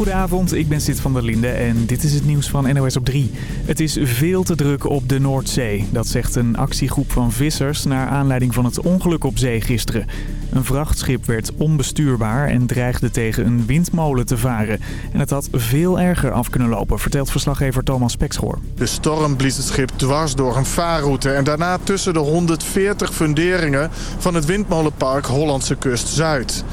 Goedenavond, ik ben Sid van der Linde en dit is het nieuws van NOS op 3. Het is veel te druk op de Noordzee. Dat zegt een actiegroep van vissers naar aanleiding van het ongeluk op zee gisteren. Een vrachtschip werd onbestuurbaar en dreigde tegen een windmolen te varen. En het had veel erger af kunnen lopen, vertelt verslaggever Thomas Pekschoor. De storm blies het schip dwars door een vaarroute... en daarna tussen de 140 funderingen van het windmolenpark Hollandse Kust Zuid.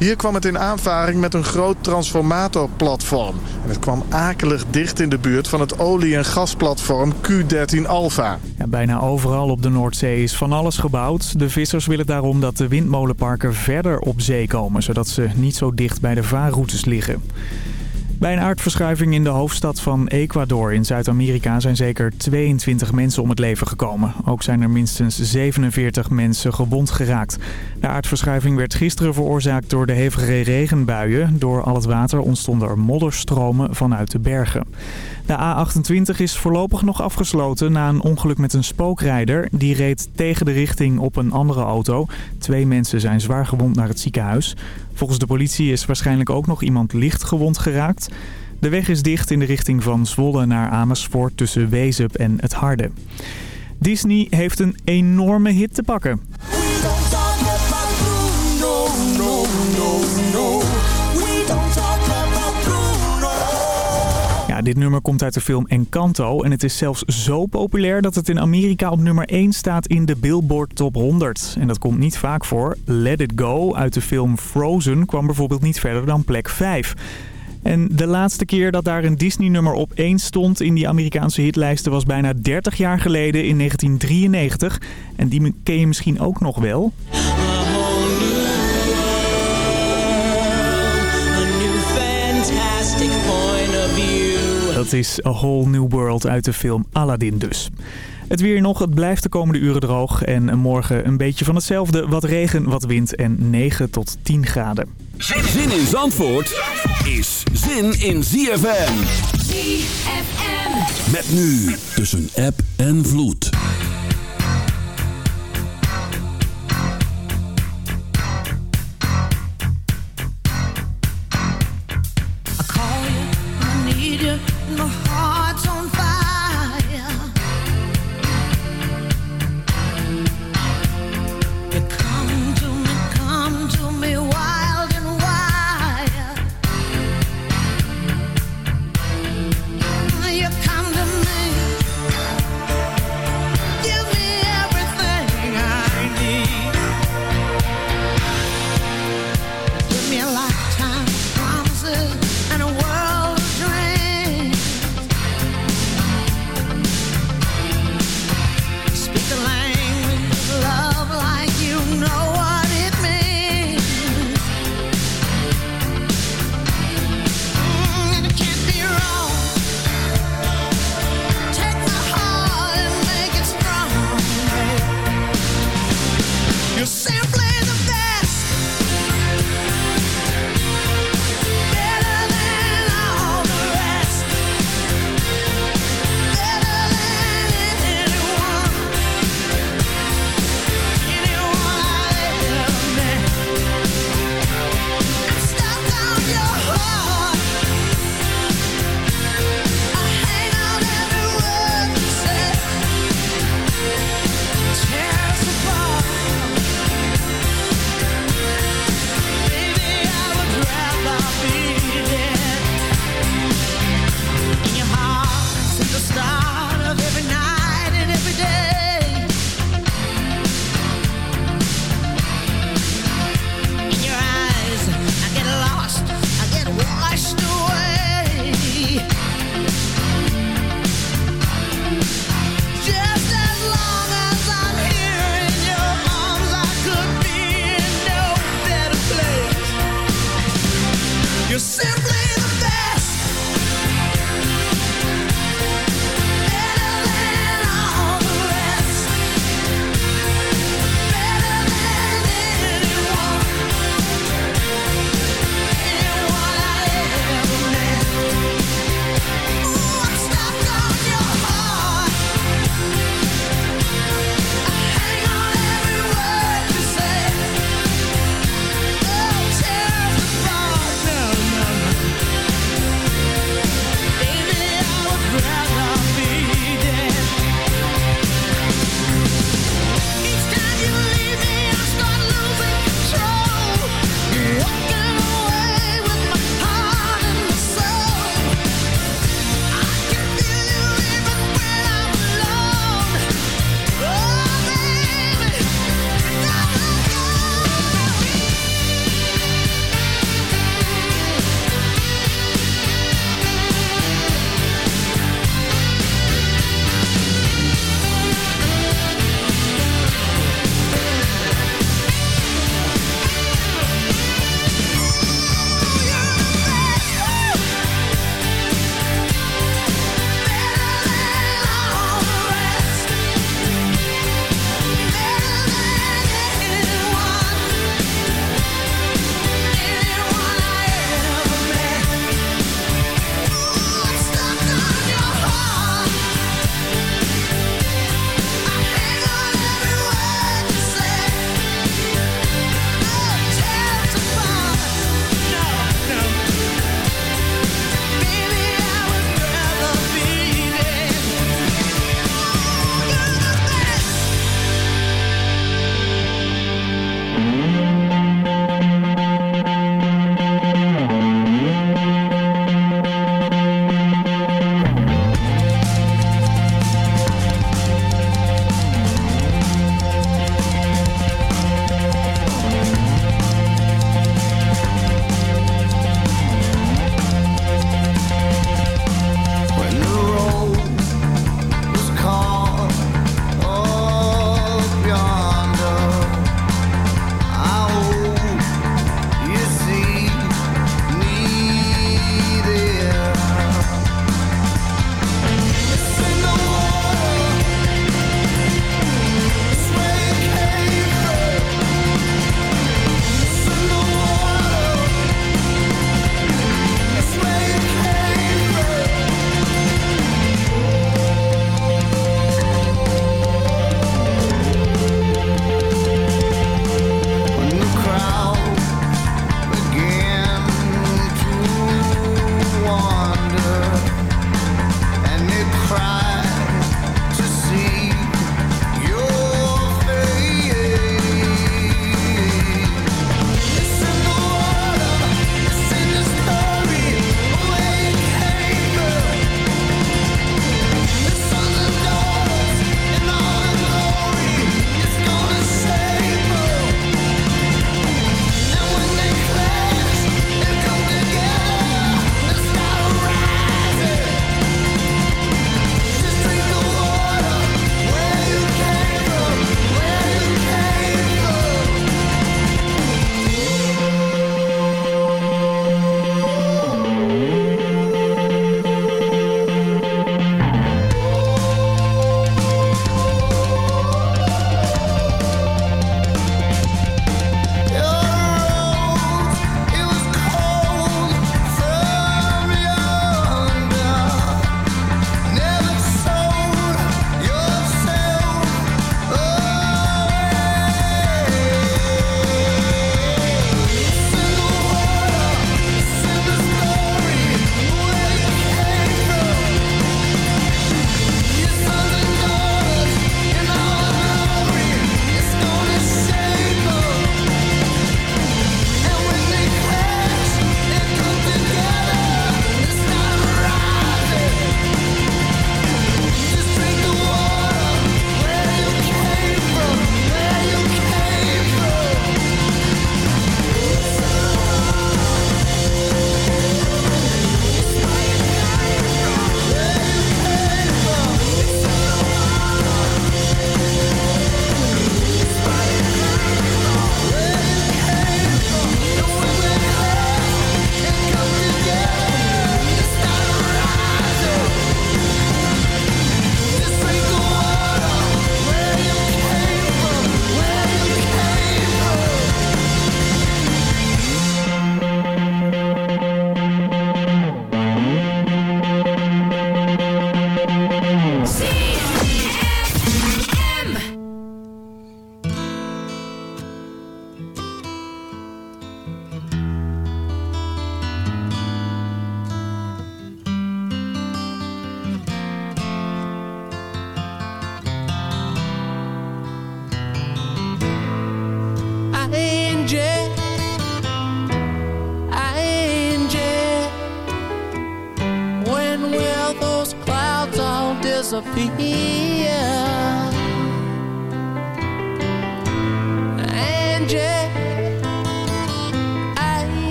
Hier kwam het in aanvaring met een groot transformatorplatform. En het kwam akelig dicht in de buurt van het olie- en gasplatform Q13 Alpha. Ja, bijna overal op de Noordzee is van alles gebouwd. De vissers willen daarom dat de windmolenparken verder op zee komen... zodat ze niet zo dicht bij de vaarroutes liggen. Bij een aardverschuiving in de hoofdstad van Ecuador in Zuid-Amerika zijn zeker 22 mensen om het leven gekomen. Ook zijn er minstens 47 mensen gewond geraakt. De aardverschuiving werd gisteren veroorzaakt door de hevige regenbuien. Door al het water ontstonden er modderstromen vanuit de bergen. De A28 is voorlopig nog afgesloten na een ongeluk met een spookrijder. Die reed tegen de richting op een andere auto. Twee mensen zijn zwaar gewond naar het ziekenhuis. Volgens de politie is waarschijnlijk ook nog iemand licht gewond geraakt. De weg is dicht in de richting van Zwolle naar Amersfoort tussen Wezep en Het Harde. Disney heeft een enorme hit te pakken. dit nummer komt uit de film Encanto en het is zelfs zo populair dat het in Amerika op nummer 1 staat in de Billboard Top 100. En dat komt niet vaak voor. Let It Go uit de film Frozen kwam bijvoorbeeld niet verder dan plek 5. En de laatste keer dat daar een Disney-nummer op 1 stond in die Amerikaanse hitlijsten was bijna 30 jaar geleden in 1993. En die ken je misschien ook nog wel. fantastic dat is A Whole New World uit de film Aladdin dus. Het weer nog, het blijft de komende uren droog. En morgen een beetje van hetzelfde. Wat regen, wat wind en 9 tot 10 graden. Zin in Zandvoort is zin in ZFM. ZFM. Met nu tussen app en vloed.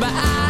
but I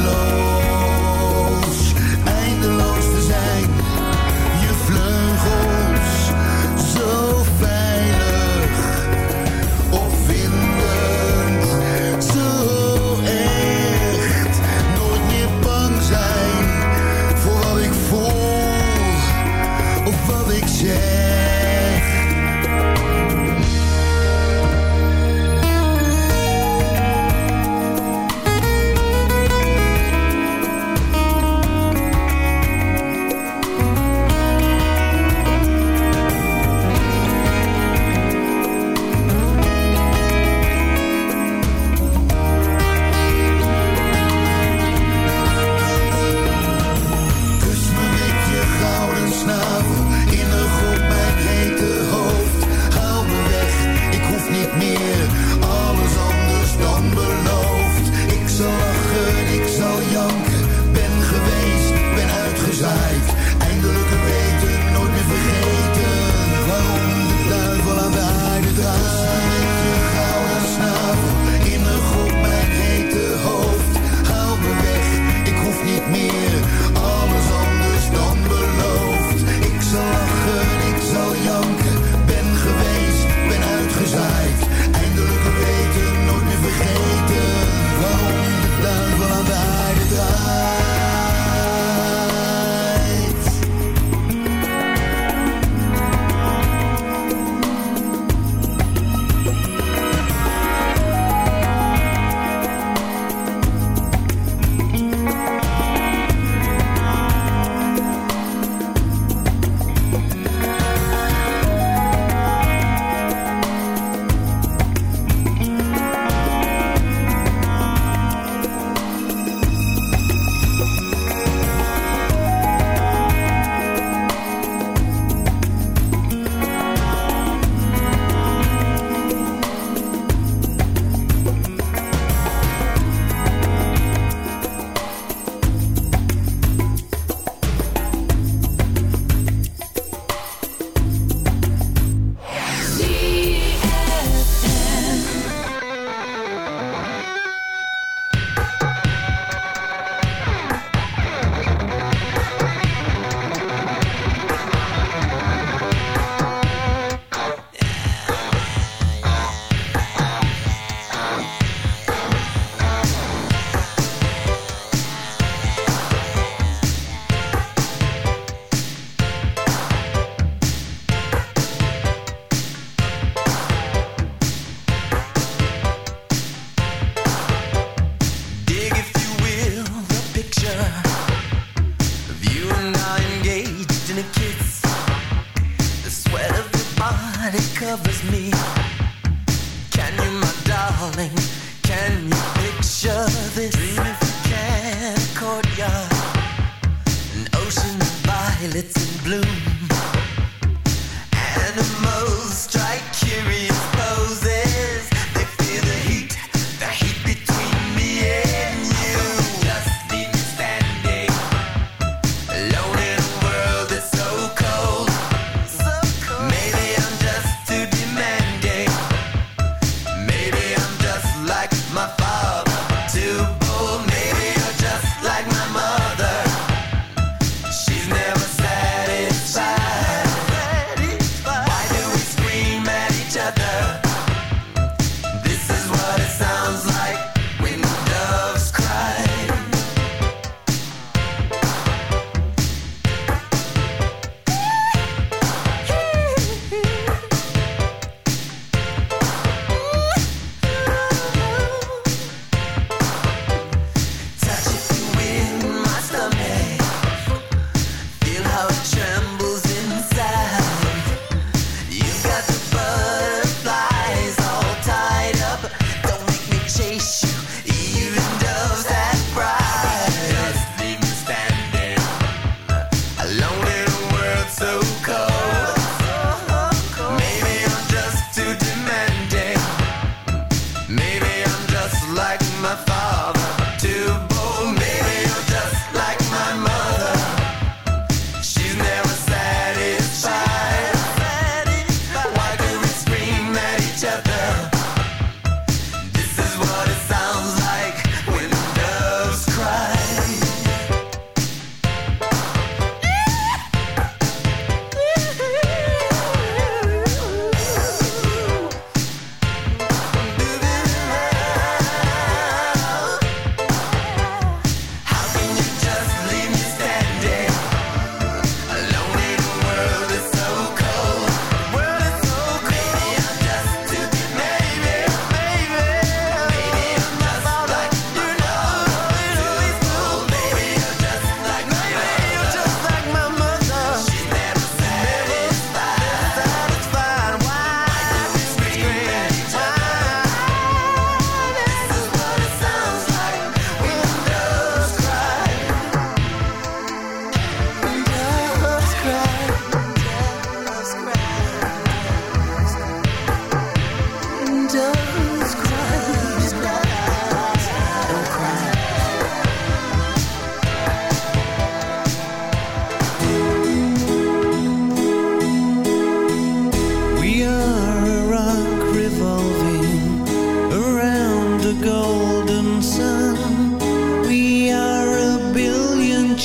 slow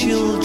children.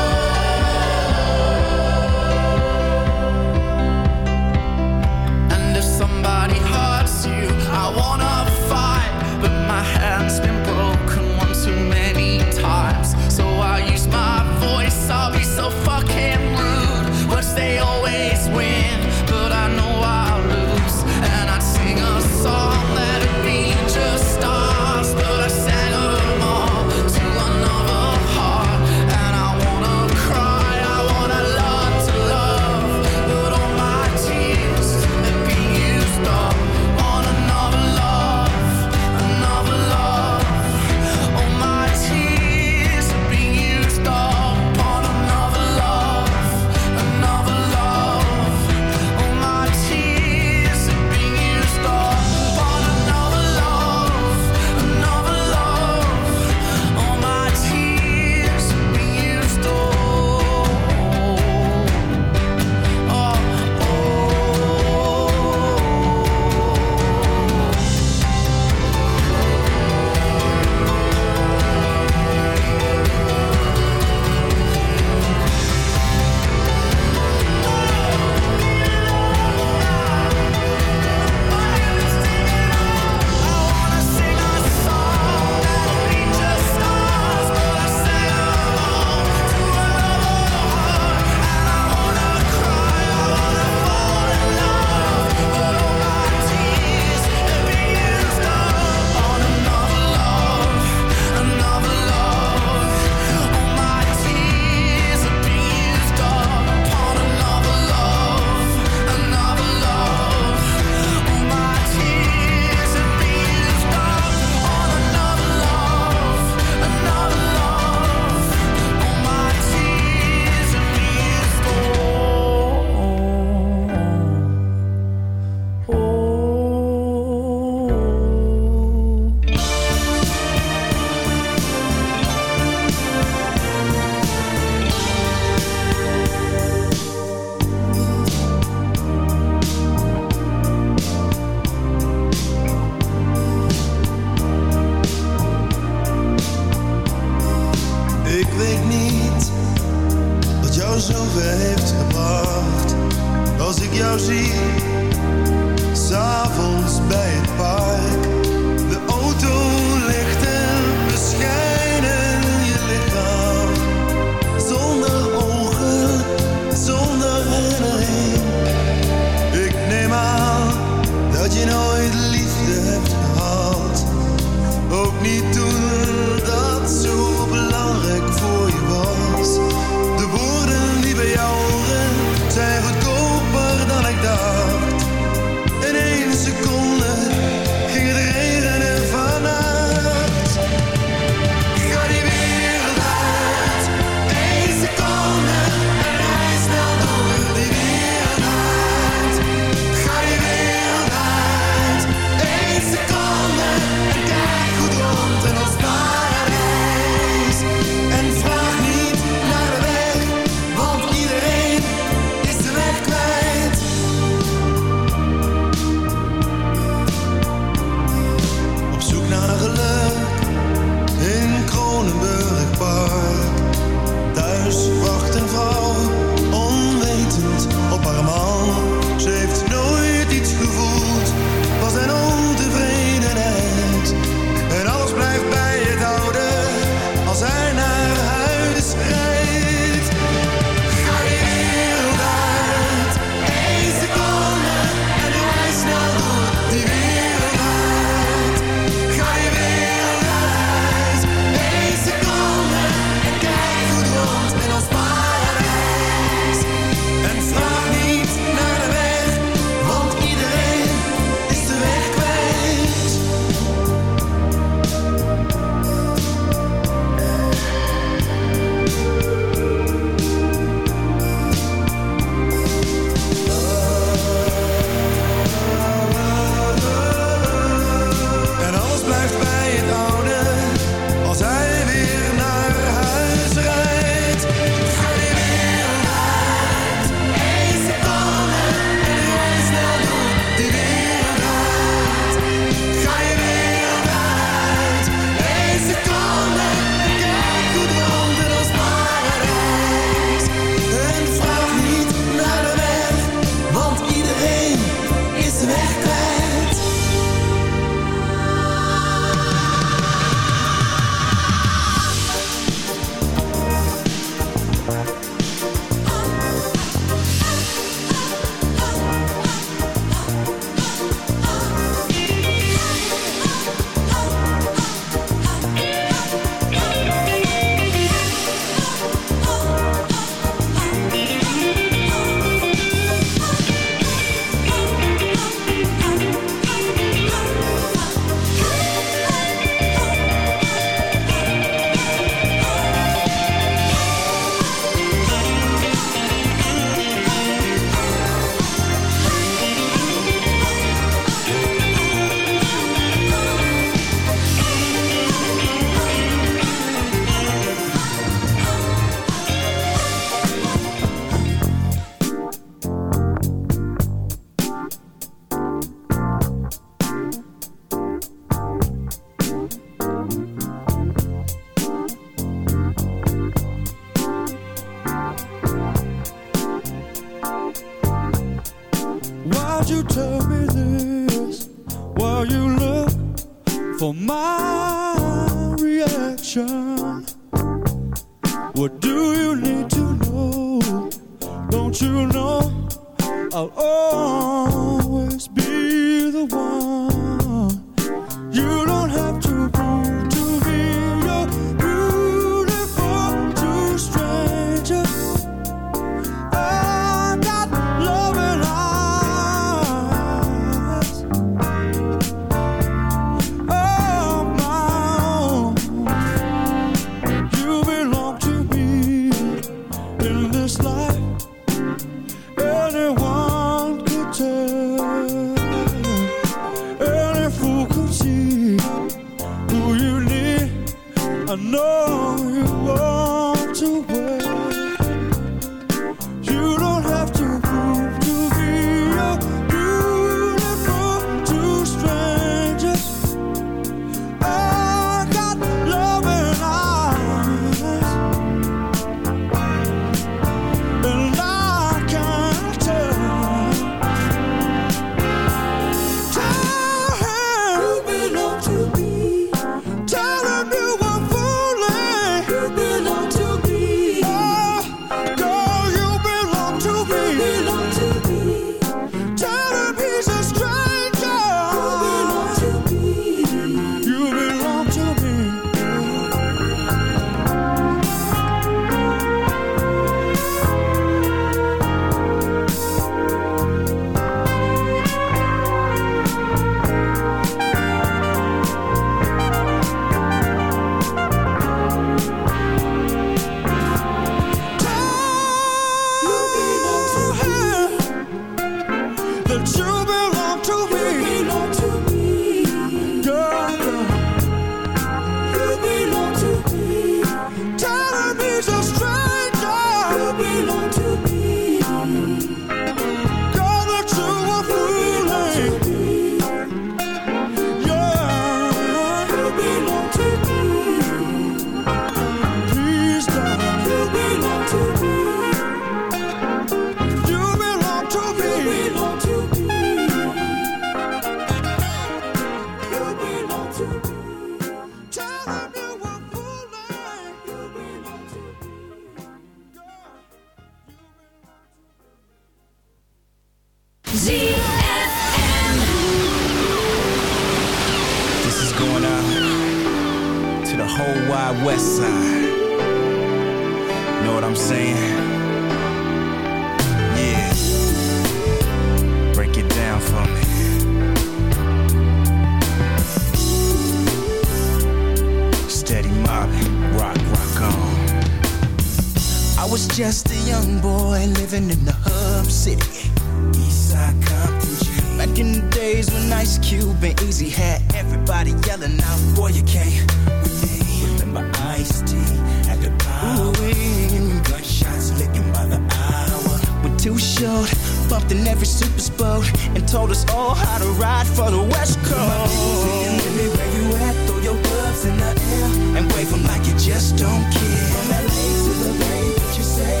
showed. Bumped in every super's boat and told us all how to ride for the West Coast. My baby, saying, Let where you at, throw your gloves in the air and wave them like you just don't care. From LA to the Bay, what you say?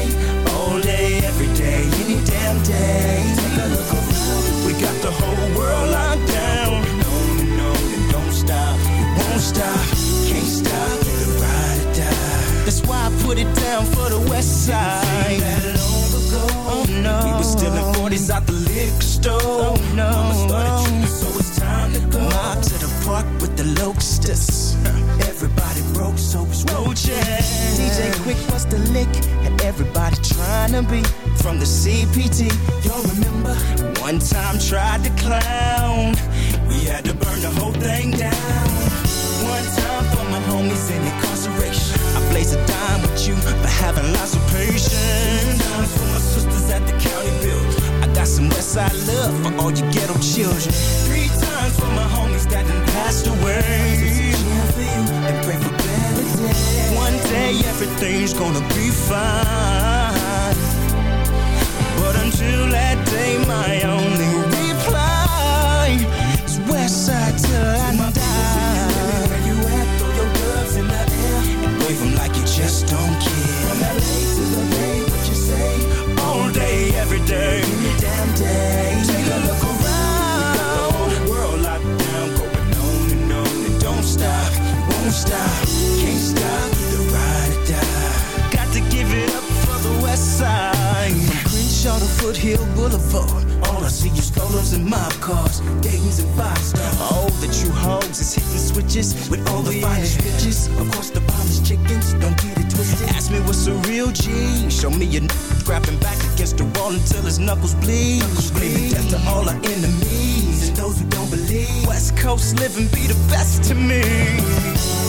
All day, every day, any damn day. Take a look around, we got the whole world locked down. No, no, no, no don't stop, won't stop, can't stop, ride or die. That's why I put it down for the West Side no. We were still in 40s out the liquor store. Oh, no. Mama started tripping, so it's time to go. Mob to the park with the locusts. Everybody broke, so it's roaches. DJ Quick was the lick, and everybody trying to be from the CPT. Y'all remember? One time tried to clown. We had to burn the whole thing down. One time for my homies in incarceration. I blaze a dime with you for having lots of patience. Two times for my sister some Westside love for all you ghetto children. Three times for my homies that done passed away. For you and pray for better days. One day everything's gonna be fine. But until that day, my only reply is Westside till I my die. Where you and wave like you just don't care. From LA to the Bay, what you say? every day. Every damn day. Take a look around. The whole world locked down, going on and on and don't stop, won't stop, can't stop the ride or die. Got to give it up for the West Side. From Crenshaw to Foothill Boulevard see you strollers and mob cars, Dayton's and five stars. Oh, the true hoes is hitting switches with all the oh, yeah. finest bitches. Of course, the finest chickens, don't get it twisted. Ask me what's a real G. Show me your grabbing back against the wall until his knuckles bleed. Knuckles bleed. death to all our enemies and those who don't believe. West Coast living be the best to me.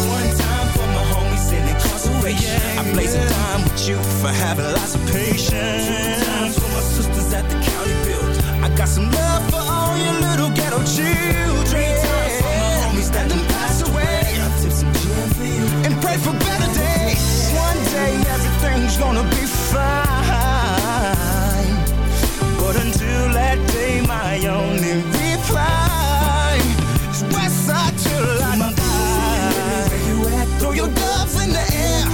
One time for my homies in incarceration. Yeah, oh, yeah. I blaze a dime with you for having lots of patience. Two times for my sisters at the counter I got some love for all you little ghetto children. for homies that away. And pray for better days. One day everything's gonna be fine. But until that day, my only reply is Westside I Throw your gloves in the air.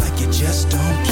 like you just don't care.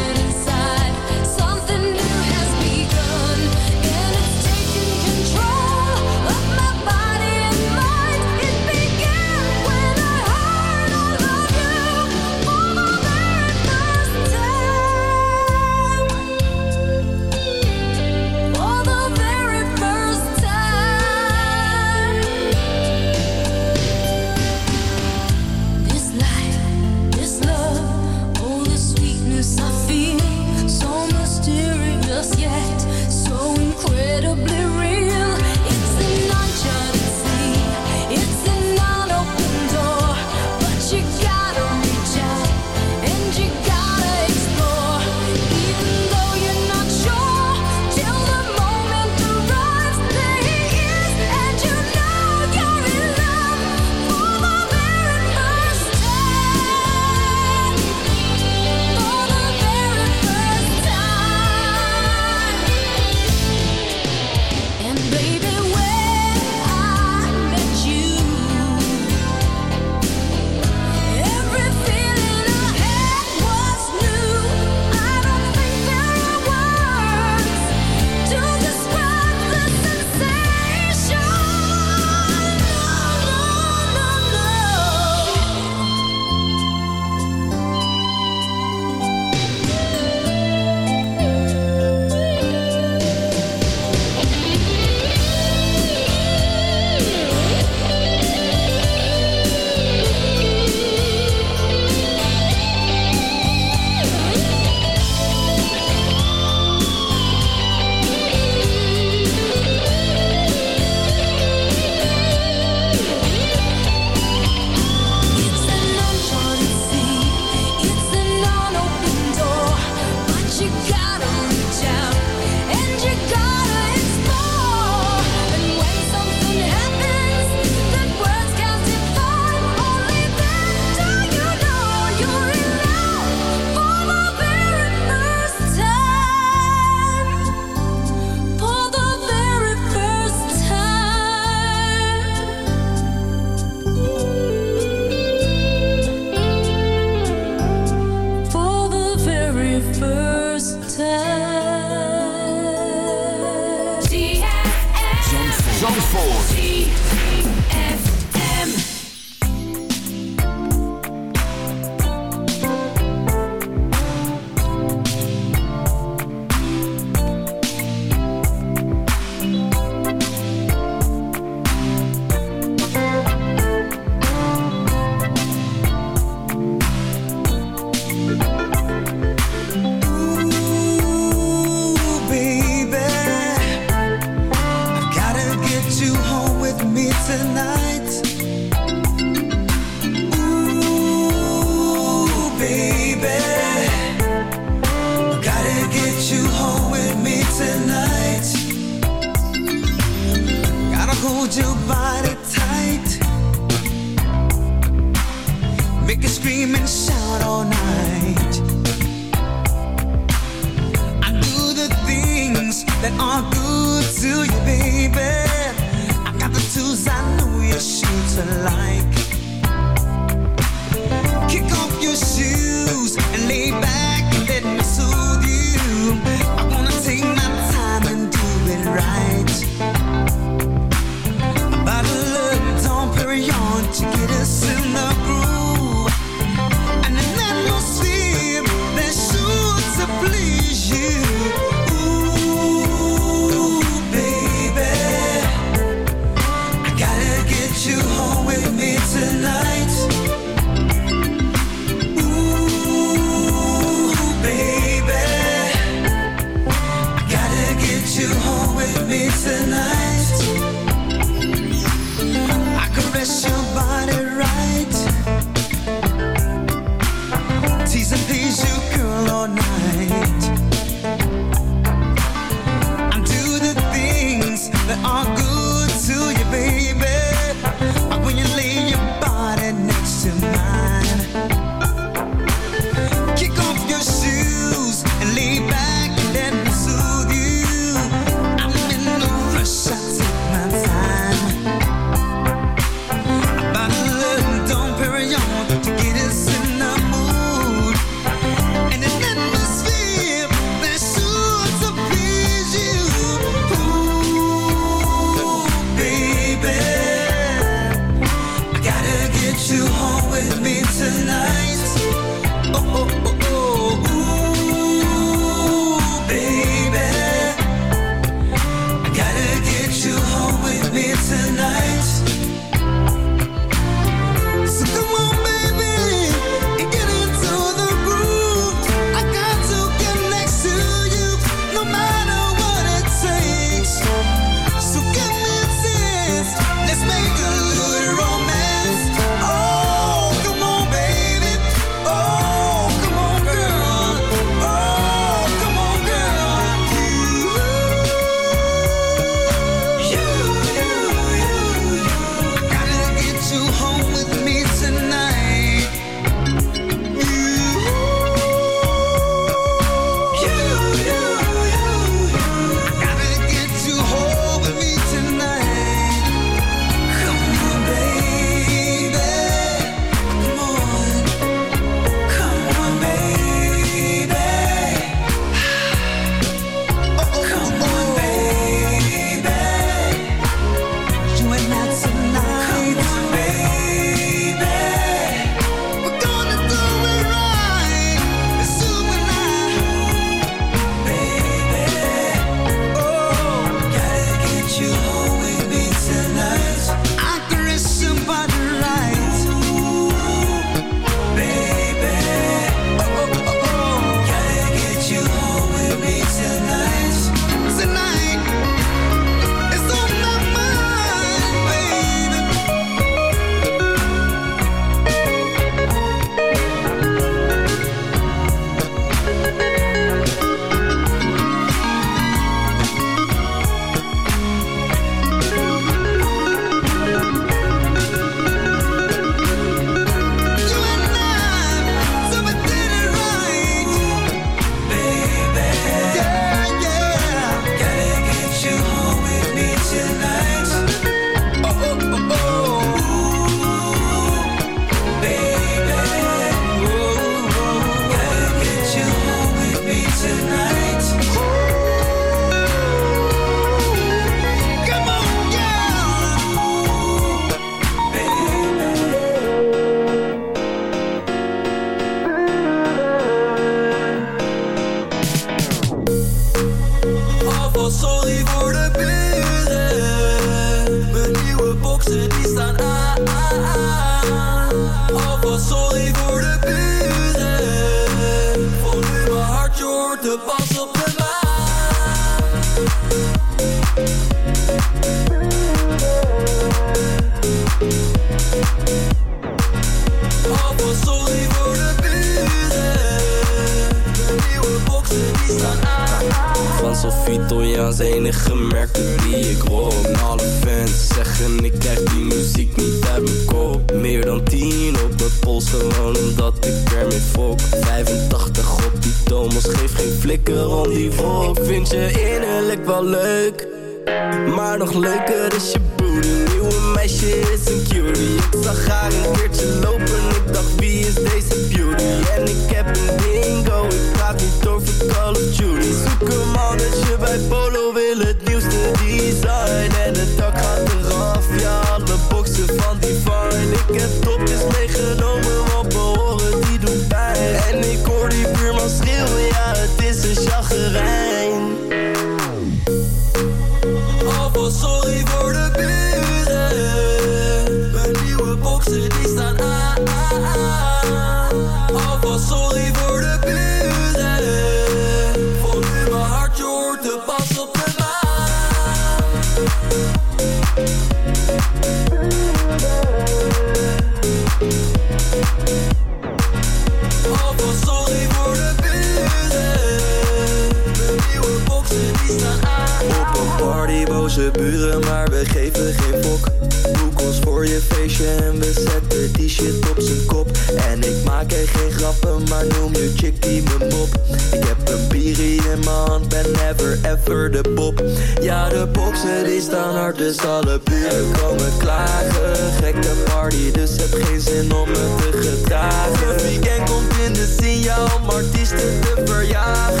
maar noem je Chicky mijn me mop Ik heb een bierie in mijn ben never ever de pop Ja, de boksen die staan hard, dus alle buren komen klagen Gekke party, dus heb geen zin om me te gedragen Het weekend komt in de zin, jou om artiesten te verjagen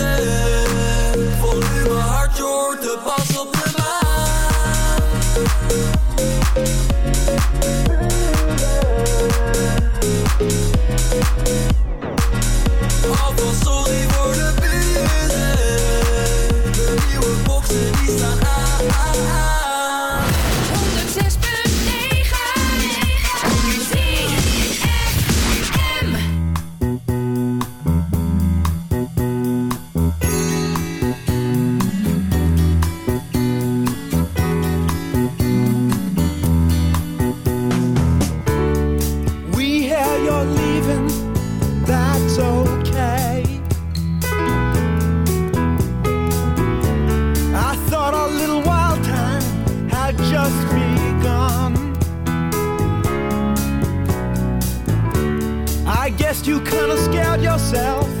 you kind of scared yourself.